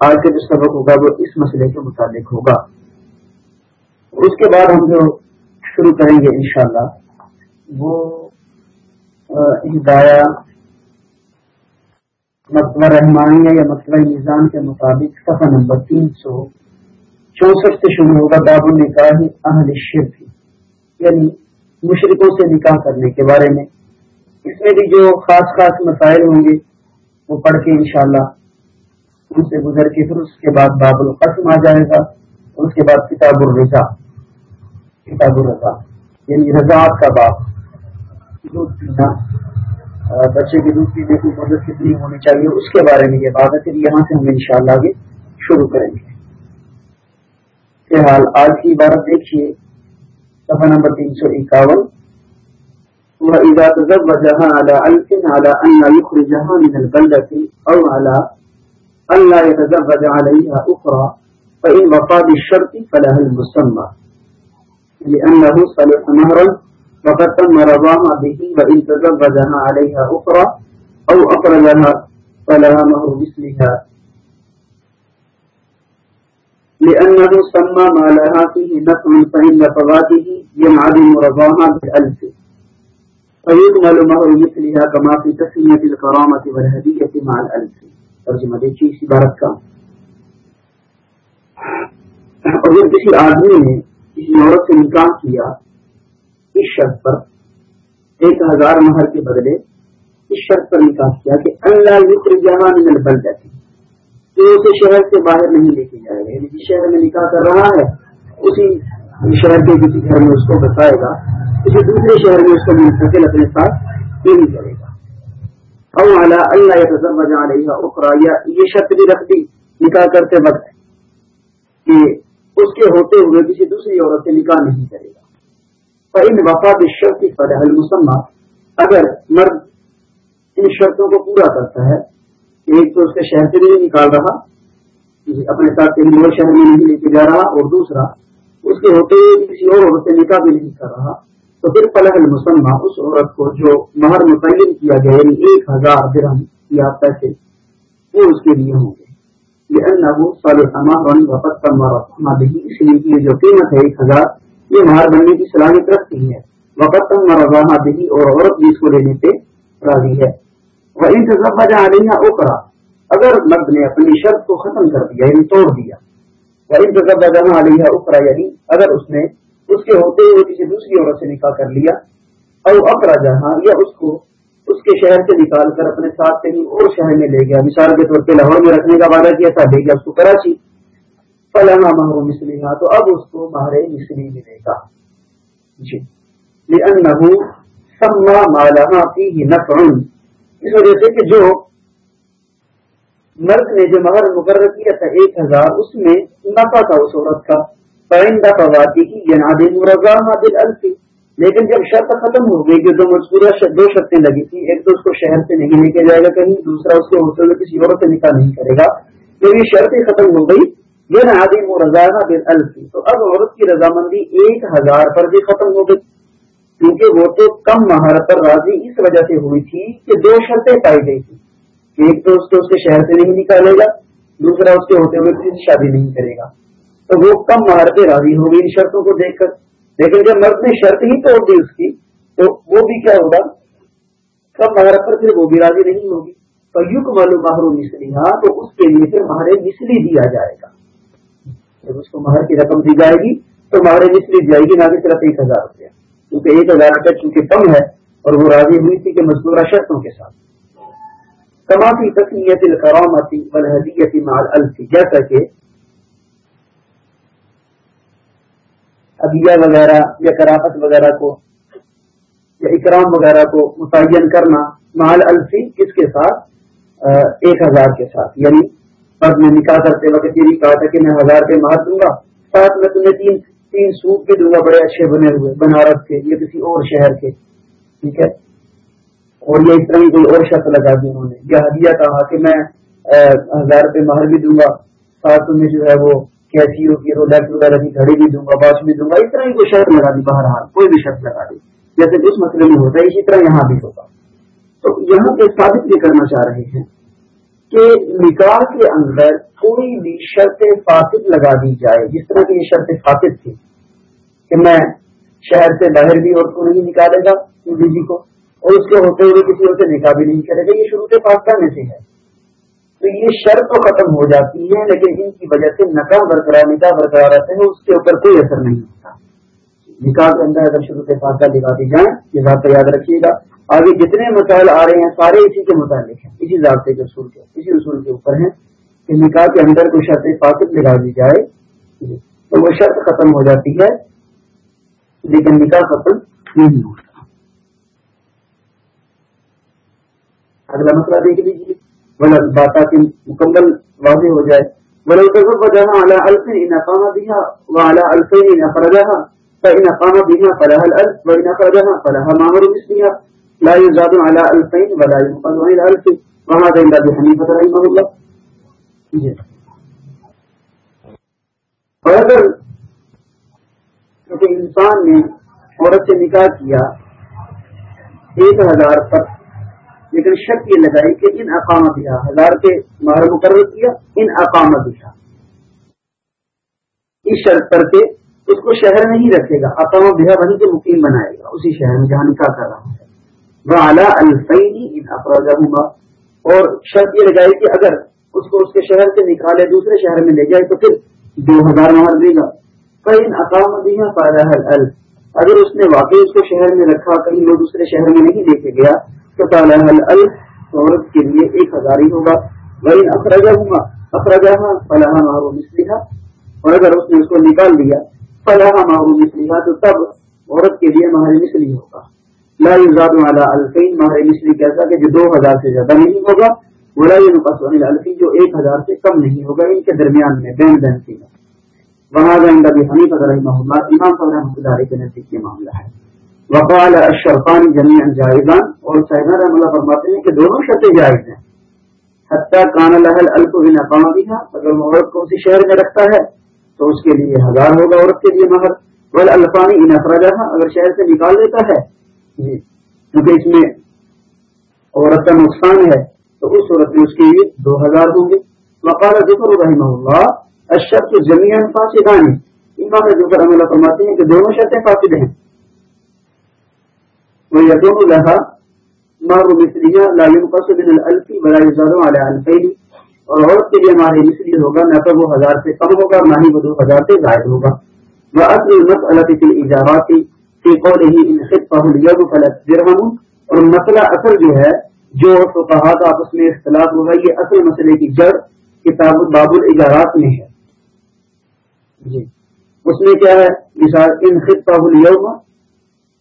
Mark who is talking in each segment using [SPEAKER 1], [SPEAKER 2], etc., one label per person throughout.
[SPEAKER 1] آج کا جو سبق ہوگا وہ اس مسئلے کے متعلق ہوگا۔ اس کے بعد ہم جو شروع کریں گے انشاءاللہ، وہ ہدایہ مطلب رحمانیہ یا مطلب نظام کے مطابق صفحہ نمبر تین سو چونسٹھ سے شروع ہوگا، باب النکاح اہل شرک یعنی مشرقوں سے نکاح کرنے کے بارے میں۔ اس میں بھی جو خاص خاص مسائل ہوں گے، وہ پڑھ کے انشاءاللہ ان سے گزر کے پھر اس کے بعد باب القسم آ جائے گا، اس کے بعد کتاب الرضا کتاب الرضا یعنی رضاعت کا باب۔ دودھ پینا بچے کی دودھ پینے کی مدد کتنی ہونی چاہیے، اس کے بارے میں یہ بات ہے پھر یہاں سے ہم انشاءاللہ آگے شروع کریں گے۔ فی الحال، آج کی عبارت دیکھیے، صفحہ نمبر تین سو اکاون۔ وإذا تزوجها على ألف على أن لا يخرجها من البلدة أو أن لا يتزوج عليها أخرى، فإن وفى بالشرط فلها المسمى. لأنه صلح مهرا وقد تم رضاها به، وإن تزوجها عليها أخرى أو أخرجها فلها مهر مثلها. لأنه سمى ما لها فيه نفع، فإن فواته ينعدم رضاها بالألف. فيكمل مهر مثلها كما في تسمية الكرامة والهدية مع الألف. ترجمہ دیکھیے اسی بارت کا۔ اور جب کسی آدمی نے کسی عورت سے نکاح کیا، اس شرط پر ایک ہزار مہر کے بدلے اس شرط پر نکاح کیا کہ اللہ ذکر جہاں من بل جاتی تو اسے شہر سے باہر نہیں لے کے جائے گا۔ یعنی جس شہر میں نکاح کر رہا ہے، اسی شہر کے کسی گھر میں اس کو بتائے گا۔ کسی دوسرے شہر میں اس کو منتقل اپنے ساتھ نہیں کرے گا۔ او اعلیٰ اللہ تزوج علیہ اخرا یا یہ شرط بھی رکھ دی نکاح کرتے وقت کہ اس کے ہوتے ہوئے کسی دوسری عورت سے نکاح نہیں کرے گا۔ ان وفاد شرط کی فلاح المسمہ اگر مرد ان شرطوں کو پورا کرتا ہے، ایک تو اس کے شہر سے بھی نہیں نکال رہا اپنے ساتھ کہیں اور شہر میں نہیں لے کے جا رہا، اور دوسرا اس کے ہوتے ہوئے کسی اور عورت سے نکاح بھی نہیں کر رہا تو پھر فلاح المسمہ اس عورت کو جو مہر متعین کیا گیا یعنی ایک ہزار درہم یا پیسے، وہ اس کے لیے ہوں گے۔ یہ اللہ صالح کا اس لیے کی جو قیمت ہے ایک ہزار، یہ مہر بننے کی صلاحیت رکھتی ہے۔ وقت مرغامہ دہی اور عورت بھی اس کو لینے پہ راضی ہے۔ وہ ان سے سب علیہ اوکرا اگر مرد نے اپنی شرط کو ختم کر دیا یعنی توڑ دیا۔ وہ ان سے سب علیہ اوکرا یعنی اگر اس نے اس کے ہوتے ہوئے کسی دوسری عورت سے نکاح کر لیا اور اکرا جہاں یا اس کو اس کے شہر سے نکال کر اپنے ساتھ کہیں اور شہر میں لے گیا۔ مثال کے طور پہ لاہور میں رکھنے کا وعدہ کیا تھا، لے گیا اس کو کراچی۔ فلانا مہرو مسلی ہاں تو اب اس کو مہر مسلی ملے گا۔ جی۔ سما مالا نفرن اس وجہ سے کہ جو مرد نے جو مہر مقرر کیا تھا ایک ہزار، اس میں نفع تھا اس عورت کا۔ پرندہ فواتی کی یناد مرغا دل الفی لیکن جب شرط ختم ہو گئی کہ دو مذکورہ دو شرطیں لگی تھی ایک تو اس کو شہر سے نہیں لے کے جائے گا کہیں، دوسرا اس کے ہوتے ہوئے کسی اور سے نکاح نہیں کرے گا جب یہ شرطیں ختم ہو گئی۔ یہ نادی مرزانہ دل الفی تو اب عورت کی رضامندی ایک ہزار پر بھی ختم ہو گئی، کیونکہ وہ تو کم مہارت پر راضی اس وجہ سے ہوئی تھی کہ دو شرطیں پائی گئی تھی ایک تو اس کو اس کے شہر سے نہیں نکالے گا، دوسرا اس کے ہوتے ہوئے کسی شادی نہیں کرے گا۔ تو وہ کم مہار پہ راضی ہوگی ان شرطوں کو دیکھ کر۔ لیکن جب مرد نے شرط ہی توڑ دی اس کی، تو وہ بھی کیا ہوگا؟ کم مہار پر پھر وہ بھی راضی نہیں ہوگی۔ تو یوگ معلوم ماہر مصری ہاں تو اس کے لیے پھر مہارے مصری دیا جائے گا۔ جب اس کو مہر کی رقم دی جائے گی، تو مہارے مصری دی جائے گی نہ کہ صرف ایک ہزار روپیہ۔ کیونکہ ایک ہزار روپیہ چونکہ کم ہے، اور وہ راضی ہوئی تھی کہ مزدورہ شرطوں کے ساتھ۔ کمافی تسمیت الکرامتی والحدیتی مال الفی جیسا کہ ادیا وغیرہ یا کراہت وغیرہ کو یا اکرام وغیرہ کو متعین کرنا مال الفی کس کے ساتھ؟ ایک ہزار کے ساتھ۔ یعنی مرد میں نکاح کرتے وقت یہ کہا تھا کہ میں ہزار کے مار دوں گا، ساتھ میں تمہیں تین تین سوٹ بھی دوں گا بڑے اچھے بنے ہوئے، بنارس کے یا کسی اور شہر کے۔ ٹھیک ہے؟ اور یہ اس طرح کوئی اور شرط لگا دی انہوں نے۔ یہ ہدیہ کہا کہ میں ہزار روپے مہر بھی دوں گا، ساتھ تمہیں جو ہے وہ کیسی ہوگی رولیکس وغیرہ کی گھڑی بھی دوں گا واچ بھی دوں گا، اس طرح کی کوئی شرط لگا دی بہرحال کوئی بھی شرط لگا دی۔ جیسے اس مسئلے میں ہوتا ہے، اسی طرح یہاں بھی ہوگا تو یہاں پہ ثابت بھی کرنا چاہ رہے ہیں کہ نکاح کے اندر کوئی بھی شرط فاسد لگا دی جائے۔ جس طرح کی یہ شرط فاسد تھی کہ میں شہر سے باہر بھی اور کو نہیں نکالے گا بیوی کو، اور اس کے ہوتے ہوئے کسی اور سے نکاح بھی نہیں کرے گا، یہ شروع سے پاکستان میں سے ہے تو یہ شرط تو ختم ہو جاتی ہے، لیکن ان کی وجہ سے نکاح برقرار نکاح برقرار رہتے ہیں، اس کے اوپر کوئی اثر نہیں ہوتا نکاح کے اندر اگر شروع سے پاکہ لگا دی جائیں، یہ بات یاد رکھیے گا۔ آگے جتنے مسائل آ رہے ہیں، سارے اسی کے متعلق ہیں، اسی ضابطے کے اصول کے، اسی اصول کے اوپر ہیں۔ کہ نکاح کے اندر کوئی شرط فاقت لگا دی جائے جی۔ تو وہ شرط ختم ہو جاتی ہے، لیکن نکاح ختم نہیں ہوتا۔ اگلا مسئلہ دیکھ لیجیے۔ بلا بات کی مکمل واضح ہو جائے۔ بلا وجہ اعلیٰ الفین انقام دیا وہ اعلیٰ الفین نفرجہ فإن قام بها فلها الألف وإن أخرجها فلها ما هو بمثلها لا يزاد على الفين ولا ينقض عن الالف وهذا عند ابي حنيفه رحمه الله۔ اور اگر کیونکہ انسان نے عورت سے نکاح کیا ایک ہزار پر لیکن شک یہ لگائی کہ ان اقامت دیا ہزار کے مار مقرر کیا، ان اقامت دیا اس شرط پر کے اس کو شہر میں ہی رکھے گا اقامت دیا وہیں کے مقیم بنائے گا، اسی شہر میں جہاں نکاح کر رہا ہے۔ وہ اعلیٰ الفینی افراد اور شرط یہ لگائی کہ اگر اس کو اس کے شہر سے نکالے، دوسرے شہر میں لے جائے تو پھر دو ہزار مہر دے گا۔ کئی اقام دیا فائدہ اگر اس نے واقعی اس کو شہر میں رکھا، کہیں وہ دوسرے شہر میں نہیں لے کے گیا تو عورت کے لیے ایک ہزار ہی ہوگا۔ وہی افراجہ ہوں افراجہ فلاح محروم اس اور اگر اس نے اس کو نکال دیا فلاح محروم اس تو تب عورت کے لیے مہر مسلی ہوگا۔ لا يزاد على الفین ماہر مصری کیسا کہ جو دو ہزار سے زیادہ نہیں ہوگا، ولا ينقص عن الفین جو ایک ہزار سے کم نہیں ہوگا، ان کے درمیان میں بین بین کی وہاں عند ابي حنیفہ رحمہ اللہ امام صاحب رحمۃ اللہ علیہ کے نزدیک یہ معاملہ ہے۔ وقال الشرطان جميعا جائزان اور سیدنا رحمۃ اللہ فرماتے ہیں کہ دونوں شرطیں جائز ہیں. حتى كان له الالف من اقام بها اگر عورت کو اسی شہر میں رکھتا ہے، تو اس کے لیے ہزار ہوگا عورت کے لیے مہر والالفانی ان اخرجها اگر شہر سے نکال دیتا ہے. جی. کیونکہ اس میں عورت کا نقصان ہے، تو اس صورت میں اس کے لیے دو ہزار ہوں گے. وقال ذکر رحمہ اللہ اشرط زمین فاسدان امام ذکر عملہ فرماتے ہیں کہ دونوں شرطیں فاسد ہیں. وہ یدون لہا مار مصریہ لا ينقص من الالف ولا يزاد على الفين اور عورت کے لیے ماہ مصری ہوگا نہ تو وہ ہزار سے کم ہوگا نہ ہی وہ دو ہزار سے زائد ہوگا. وہ اصل المسألة في الاجابات درہم اور مسئلہ اصل جو ہے جو کہا تھا آپس میں اختلاف ہوگا یہ اصل مسئلے کی جڑ کتاب باب الاجارات میں ہے۔ جی۔ اس میں کیا ہے؟ مثال ان خط اليوم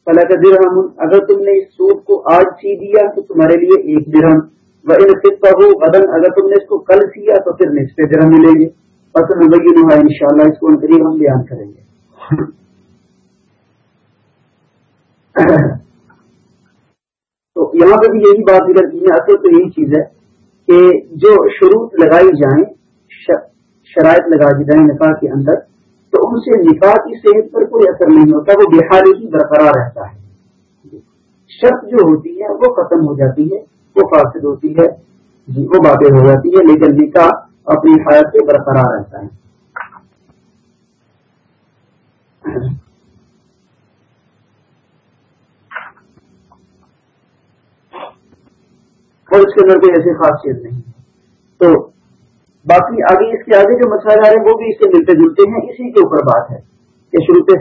[SPEAKER 1] فلا درہم اگر تم نے اس سوٹ کو آج سی دیا تو تمہارے لیے ایک درہم۔ و ان خط بدن اگر تم نے اس کو کل سیا تو پھر نصف درہم ملیں گے پسند مبین ہوا ان شاء اللہ اس کو قریب ہم بیان کریں گے۔ تو یہاں پہ بھی یہی بات ذکر کی ہے اصل تو یہی چیز ہے کہ جو شروع لگائی جائیں شرائط لگائی جائیں نکاح کے اندر تو ان سے نکاح کی صحت پر کوئی اثر نہیں ہوتا، وہ بحالی ہی برقرار رہتا ہے۔ شرط جو ہوتی ہے، وہ ختم ہو جاتی ہے، وہ فاسد ہوتی ہے جی وہ باتیں ہو جاتی ہے، لیکن نکاح اپنی حالت سے برقرار رہتا ہے۔ اور اس کے اندر کوئی ایسی خاصیت نہیں۔ تو باقی آگے اس کے آگے جو مسائل آ رہے ہیں وہ بھی اس سے ملتے جلتے ہیں، اسی کے اوپر بات ہے کہ شروع سے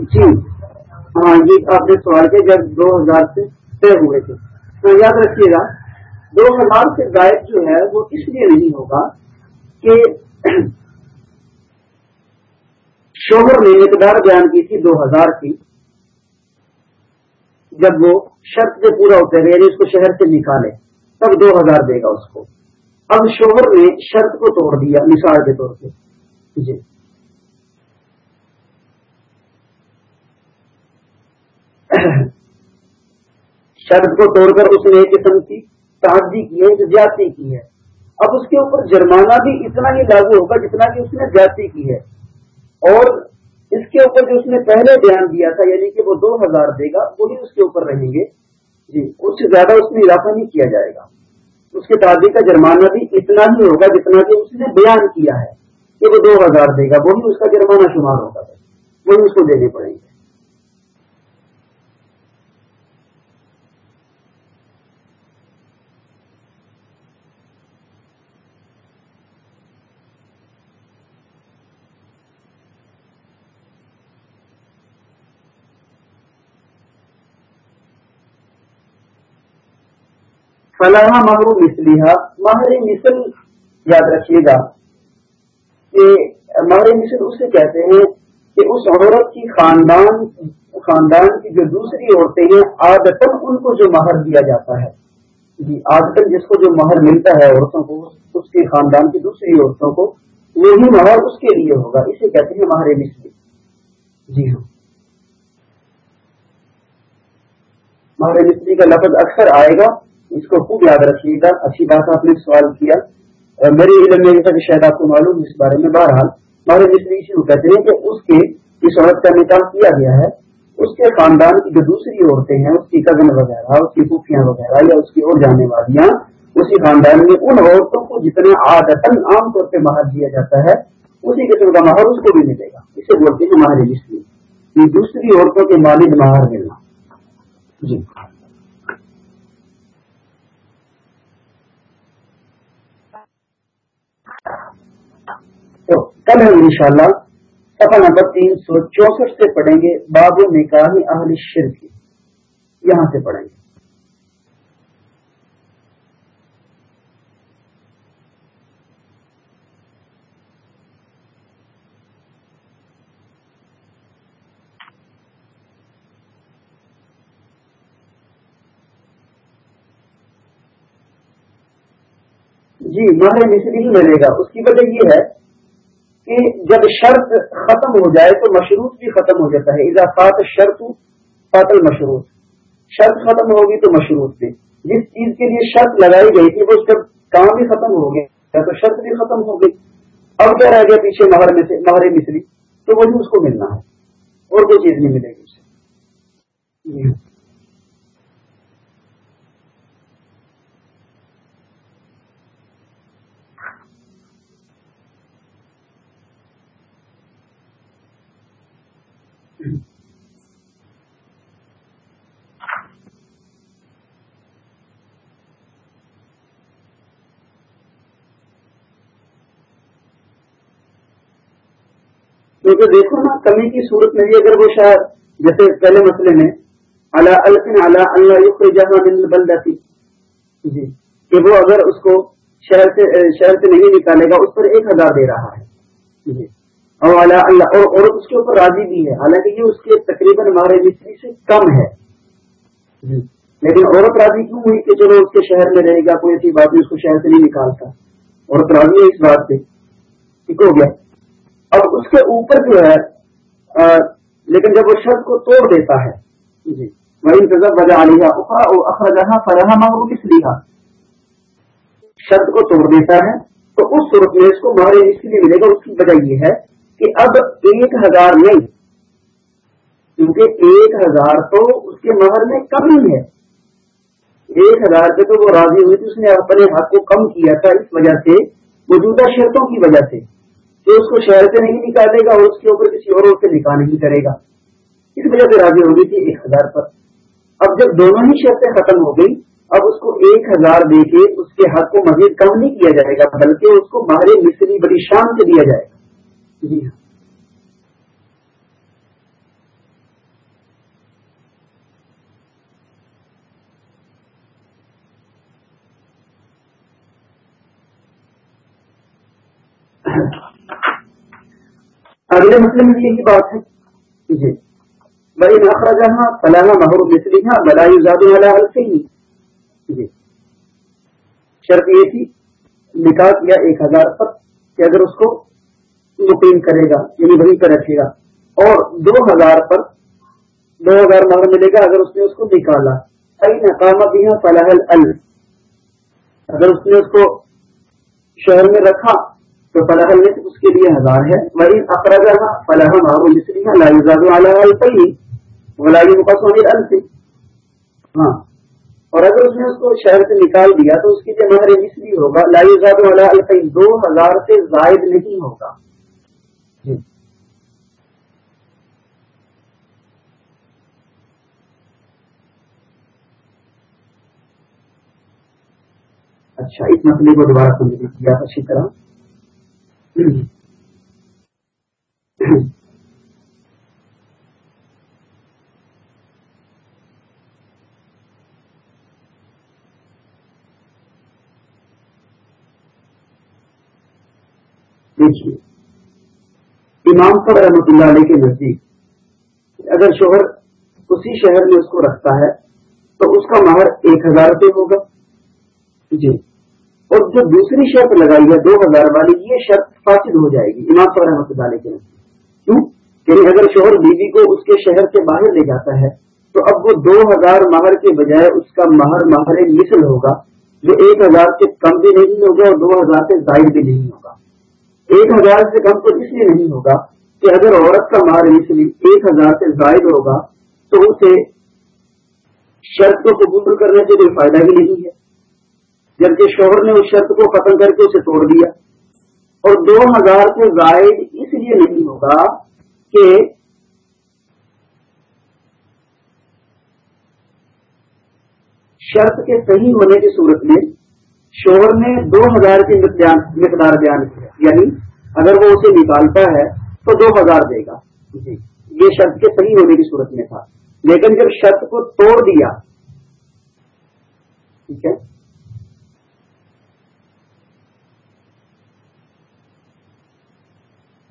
[SPEAKER 1] جی۔ ہاں یہ آپ نے سوال کیا جب دو ہزار سے طے ہوئے تھے۔ تو یاد رکھیے گا، دو ہزار سے گائب جو ہے، وہ اس لیے نہیں ہوگا کہ شوہر نے مقدار بیان کی تھی دو ہزار کی۔ جب وہ شرط سے پورا ہوتے رہے یعنی اس کو شہر سے نکالے، تب دو ہزار دے گا اس کو۔ اب شوہر نے شرط کو توڑ دیا، مثال کے طور پہ جی۔ شرط کو توڑ کر اس نے ایک قسم کی تعدی کی ہے، زیادتی کی ہے۔ اب اس کے اوپر جرمانہ بھی اتنا ہی لاگو ہوگا جتنا کہ اس نے زیادتی کی ہے۔ اور اس کے اوپر جو اس نے پہلے بیان دیا تھا یعنی کہ وہ دو ہزار دے گا، وہی اس کے اوپر رہیں گے۔ جی اس سے زیادہ اس میں اضافہ نہیں کیا جائے گا۔ اس کے تعدی کا جرمانہ بھی اتنا ہی ہوگا جتنا کہ اس نے بیان کیا ہے کہ وہ دو ہزار دے گا۔ وہی اس کا جرمانہ شمار ہوگا۔ وہی اس کو دینے پڑیں گے۔ فلاح مغرو مسلیہ ماہر مثل یاد رکھیے گا کہ ماہر مثل اسے کہتے ہیں کہ اس عورت کی خاندان خاندان کی جو دوسری عورتیں ہیں عادتن ان کو جو مہر دیا جاتا ہے۔ جی عادتن جس کو جو مہر ملتا ہے عورتوں کو، اس کے خاندان کی دوسری عورتوں کو، وہی مہر اس کے لیے ہوگا۔ اسے کہتے ہیں ماہر مثلی جی ہاں۔ ماہر مصری کا لفظ اکثر آئے گا۔ اس کو خوب یاد رکھیے گا۔ اچھی بات آپ نے سوال کیا میرے علم میں شاید آپ کو معلوم اس بارے میں۔ بہرحال ہمارے مصری کہتے ہیں کہ اس کے اس عورت کا نکاح کیا گیا ہے، اس کے خاندان کی جو دوسری عورتیں ہیں، اس کی کزن وغیرہ، اس کی پھوپھیاں وغیرہ یا اس کی اور جانے والیاں، اسی خاندان میں ان عورتوں کو جتنے عادت عام طور پہ مہر دیا جاتا ہے، اسی قسم کا مہر اس کو بھی ملے گا۔ اسے بولتے ہیں ہمارے مصری دوسری عورتوں کے مالک مہر ملنا۔ جی تو کل ہم انشاءاللہ۔ صفحہ نمبر تین سو چونسٹھ سے پڑھیں گے۔ باب نکاح اہل شرک یہاں سے پڑھیں گے۔ جی ماہر مصری ہی ملے گا۔ اس کی وجہ یہ ہے کہ جب شرط ختم ہو جائے تو مشروط بھی ختم ہو جاتا ہے۔ اضافات شرط فاتل مشروط شرط ختم ہوگی تو مشروط بھی۔ جس چیز کے لیے شرط لگائی گئی تھی، وہ جب کام بھی ختم ہو گیا۔ تو شرط بھی ختم ہو گئی۔ اب کیا رہ گیا پیچھے مہر میں سے، مہر مصری؟ تو وہی اس کو ملنا ہے۔ اور کوئی چیز نہیں ملے گی اسے کیونکہ دیکھو نا کمی کی صورت میں بھی اگر وہ شاید جیسے پہلے مسئلے میں اللہ اللہ اللہ جہاں بن جاتی جی۔ کہ وہ اگر اس کو شہر سے شہر سے نہیں نکالے گا اس پر ایک ہزار دے رہا ہے۔ جی۔ اور اللہ اللہ اور عورت اس کے اوپر راضی بھی ہے۔ حالانکہ یہ اس کے تقریباً ہمارے مستری سے کم ہے۔ جی۔ لیکن عورت راضی کیوں ہوئی کہ چلو اس کے شہر میں رہے گا کوئی ایسی بات نہیں اس کو شہر سے نہیں نکالتا۔ عورت راضی ہے اس بات سے۔ ٹھیک ہو گیا۔ اب اس کے اوپر جو ہے لیکن جب وہ شرط کو توڑ دیتا ہے جی۔ وہی وجہ اخراجہ فراہ مانگو کس لیا شرط کو توڑ دیتا ہے تو اس صورت میں اس کو مارے اس لیے ملے گا۔ اس کی وجہ یہ ہے کہ اب ایک ہزار نہیں کیونکہ ایک ہزار تو اس کے مہر میں کم ہی ہے۔ ایک ہزار پہ تو وہ راضی ہوئی تھی اس نے اپنے حق کو کم کیا تھا اس وجہ سے موجودہ شرطوں کی وجہ سے۔ کہ اس کو شہر سے نہیں نکالے گا اور اس کے اوپر کسی اور سے نکال نہیں کرے گا۔ اس وجہ سے راضی ہوگی تھی ایک ہزار پر۔ اب جب دونوں ہی شرطیں ختم ہو گئی اب اس کو ایک ہزار دے کے اس کے حق کو مزید کم نہیں کیا جائے گا، بلکہ اس کو مارے مصری بڑی شان سے دیا جائے گا۔ جی ہاں۔ اگلے مسئلے میں بھی یہی بات ہے۔ جی۔ بڑی نخرا جہاں فلاح محر مصری ہاں بلائی زیادہ والا حل جی۔ شرط یہ تھی، نکاح کیا ایک ہزار پر کہ اگر اس کو مقیم کرے گا یعنی وہیں پہ رکھے گا، اور دو ہزار پر دو ہزار مہر ملے گا اگر اس نے اس کو نکالا نقامہ بھی ہے فلاح ال اگر اس نے اس کو شہر میں رکھا تو فلاح میں اس کے لیے ہزار ہے. وہی اخراج فلاح ماحول مصری ہے لائزاد ولائی ہاں. اور اگر اس نے اس کو شہر سے نکال دیا تو اس کی جو مہر مصری ہوگا. لائزاد والا الفی دو ہزار سے زائد نہیں ہوگا. جی. اچھا اس مسئلے کو دوبارہ سمجھنے کیا اچھی طرح. دیکھیے، امام صاحب رحمۃ اللہ علیہ کے نزدیک، اگر شوہر اسی شہر میں اس کو رکھتا ہے، تو اس کا مہر ایک ہزار روپے ہوگا۔ جی۔ اور جو دوسری شرط لگائی ہے دو ہزار والی، یہ شرط فاسد ہو جائے گی، امام صاحب رحمۃ اللہ علیہ کے کیوں؟ یعنی اگر شوہر بیوی کو اس کے شہر سے باہر لے جاتا ہے، تو اب وہ دو ہزار مہر کے بجائے اس کا مہر مہر مثل ہوگا، جو ایک ہزار سے کم بھی نہیں ہوگا اور دو ہزار سے زائد بھی نہیں ہوگا۔ ایک ہزار سے کم تو اس لیے نہیں ہوگا کہ اگر عورت کا مہر مثلی ایک ہزار سے زائد ہوگا، تو اسے شرط کو قبول کرنے سے کوئی فائدہ ہی نہیں ہے۔ جبکہ شوہر نے اس شرط کو ختم کر کے اسے توڑ دیا۔ اور دو ہزار سے زائد اس لیے نہیں ہوگا کہ شرط کے صحیح ہونے کی صورت میں شوہر نے دو ہزار کی مقدار بیان کیا یعنی اگر وہ اسے نکالتا ہے تو دو ہزار دے گا۔ جی یہ شرط کے صحیح ہونے کی صورت میں تھا۔ لیکن جب شرط کو توڑ دیا، ٹھیک ہے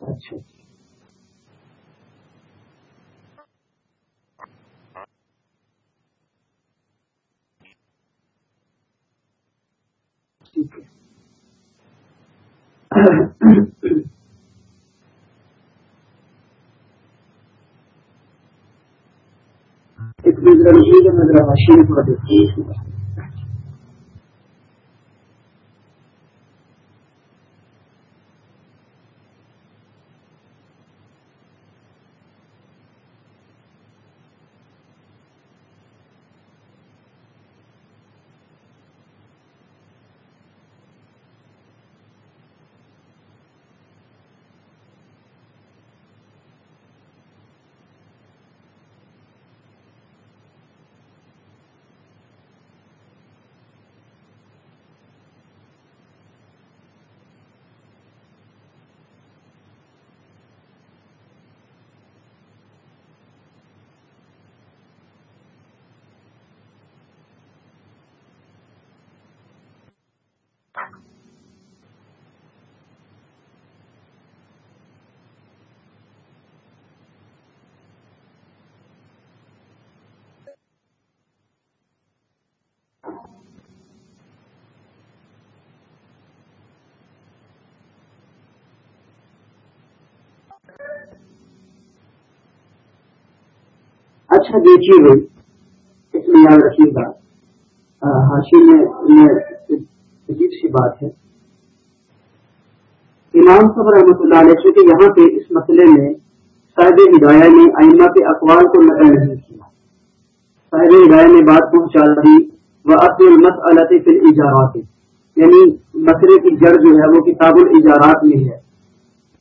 [SPEAKER 1] اچھا ٹھیک ہے۔ ایک نظر حاشی تھوڑا دیکھتی ہے اچھا دیکھیے بھائی اس میں یاد رکھیے گا۔ حاشی میں عجیب سی بات ہے۔ امام صاحب رحمۃ اللہ علیہ کہ یہاں پہ اس مسئلے میں صاحب ہدایہ نے ائمہ کے اقوال کو نقل نہیں کیا۔ صاحب ہدایہ نے بات پہنچا دی وہ اصل مسلط فی اجارات یعنی مسئلے کی جڑ جو ہے، وہ کتاب الاجارات میں ہے۔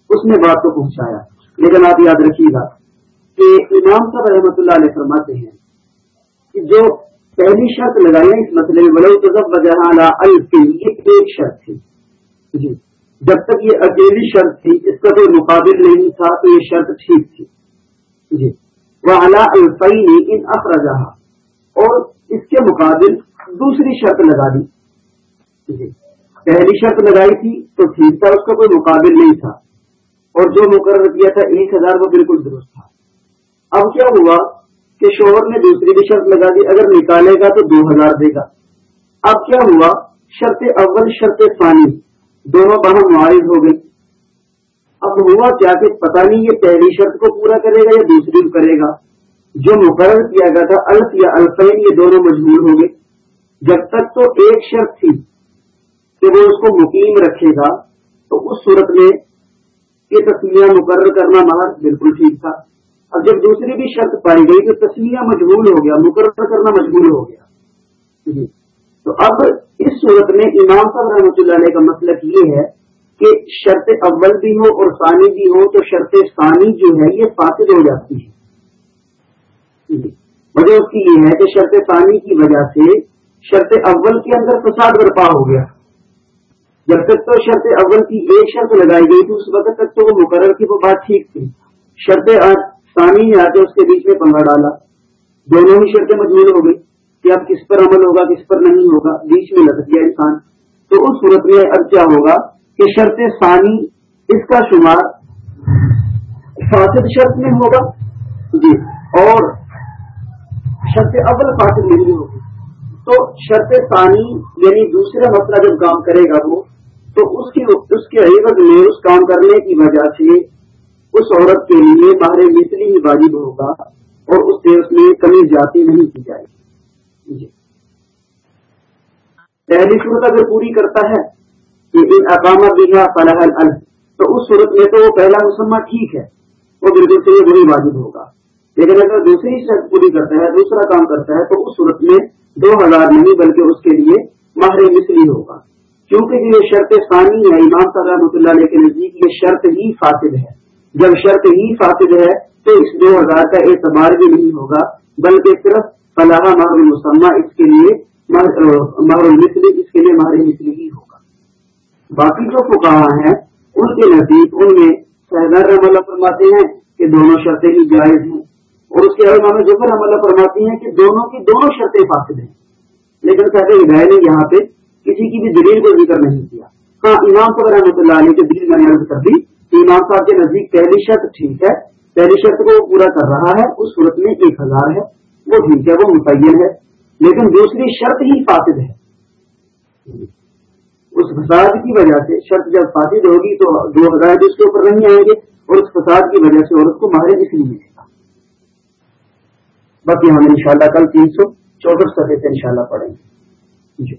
[SPEAKER 1] اس نے بات کو پہنچایا۔ لیکن آپ یاد رکھیے گا کہ امام صاحب رحمۃ اللہ علیہ فرماتے ہیں کہ جو پہلی شرط لگائی اس مسئلے میں بلو تو وجہ یہ ایک شرط تھی۔ جی۔ جب تک یہ اکیلی شرط تھی، اس کا کوئی مقابل نہیں تھا، تو یہ شرط ٹھیک تھی۔ جی۔ وہ اعلیٰ الفی نے ان اخرجہ اور اس کے مقابل دوسری شرط لگا دی۔ جی۔ پہلی شرط لگائی تھی تو ٹھیک تھا، اس کا کوئی مقابل نہیں تھا۔ اور جو مقرر کیا تھا، ایک ہزار وہ بالکل درست تھا۔ اب کیا ہوا کہ شوہر نے دوسری بھی شرط لگا دی، اگر نکالے گا تو دو ہزار دے گا۔ اب کیا ہوا؟ شرط اول، شرط ثانی، دونوں باہر معاہد ہو گئی اب ہوا کیا کہ پتہ نہیں یہ پہلی شرط کو پورا کرے گا یا دوسری کرے گا۔ جو مقرر کیا گیا تھا، الف یا الفین، یہ دونوں مجبور ہو گئے۔ جب تک تو ایک شرط تھی کہ وہ اس کو مقیم رکھے گا، تو اس صورت میں یہ تصویریں مقرر کرنا محض بالکل ٹھیک تھا۔ اب جب دوسری بھی شرط پائی گئی تو تصویریں مجبور ہو گیا، مقرر کرنا مجبور ہو گیا۔ جی۔ تو اب اس صورت میں امام صاحب رحمۃ اللہ علیہ کا مطلب یہ ہے کہ شرط اول بھی ہو اور ثانی بھی ہو تو شرط ثانی جو ہے یہ فاصل ہو جاتی ہے۔ جی۔ وجہ اس کی یہ ہے کہ شرط ثانی کی وجہ سے شرط اول کے اندر فساد برپا ہو گیا۔ جب تک تو شرط اول کی ایک شرط لگائی گئی تھی، اس وقت تک تو وہ مقرر کی وہ بات ٹھیک تھی۔ شرط ثانی آ کے اس کے بیچ میں پنگا ڈالا۔ دونوں ہی شرطیں مجبور ہو گئی کہ اب کس پر عمل ہوگا، کس پر نہیں ہوگا، بیچ میں لگ گیا انسان۔ تو اس صورت میں اب کیا ہوگا کہ شرط ثانی اس کا شمار فاسد شرط میں ہوگا۔ جی اور شرط اول فاسد نہیں ہوگی۔ تو شرط ثانی یعنی دوسرا مسئلہ جب کام کرے گا وہ، تو اس کی اس کے عیبت میں اس کام کرنے کی وجہ سے اس عورت کے لیے باہر مثلی ہی واجب ہوگا اور اس سے اس میں کمی جاتی نہیں کی جائے گی۔ جی۔ پہلی صورت اگر پوری کرتا ہے کہ ان اقامہ بھی فلاح ال تو اس صورت میں تو وہ پہلا مسمہ ٹھیک ہے، وہ بالکل سے وہی واجب ہوگا۔ لیکن اگر دوسری شرط پوری کرتا ہے، دوسرا کام کرتا ہے، تو اس صورت میں دو ہزار نہیں، بلکہ اس کے لیے ماہر مصری ہوگا۔ کیونکہ یہ شرط ثانی ہے، امام صاحب رحمۃ اللہ علیہ کے نزدیک یہ شرط ہی فاصل ہے۔ جب شرط ہی فاصل ہے تو اس دو ہزار کا اعتبار بھی نہیں ہوگا، بلکہ صرف فلاح ماہر مسمہ اس کے لیے ماہر المثلی اس کے لیے ماہر مصری ہی ہوگا۔ باقی جو فکاہ ہیں، ان کے نزدیک ان میں شہزار رحم اللہ فرماتے ہیں کہ دونوں شرطیں ہی جائز ہیں۔ اور اس کے علاوہ امام ظفر رحم اللہ فرماتی ہیں کہ دونوں کی دونوں شرطیں فاصل ہیں۔ لیکن صاحب ہدایت نے یہاں پہ کسی کی بھی دلیل کو ذکر نہیں کیا۔ ہاں امام صاحب رحمۃ اللہ علیہ کے دل میں عرض کر دی امام صاحب کے نزدیک پہلی شرط ٹھیک ہے، پہلی شرط کو وہ پورا کر رہا ہے، اس صورت میں ایک ہزار ہے، وہ ٹھیک ہے، وہ متعین ہے، لیکن دوسری شرط ہی فاسد ہے۔ اس فساد کی وجہ سے شرط جب فاسد ہوگی تو دو ہزار بھی اس کے اوپر نہیں آئیں گے، اور اس فساد کی وجہ سے عورت کو ماہر اس لیے۔ ملے گا باقی ہم ان شاء اللہ کل تین سو چودہ سطح سے ان شاء اللہ پڑھیں گے۔ جی۔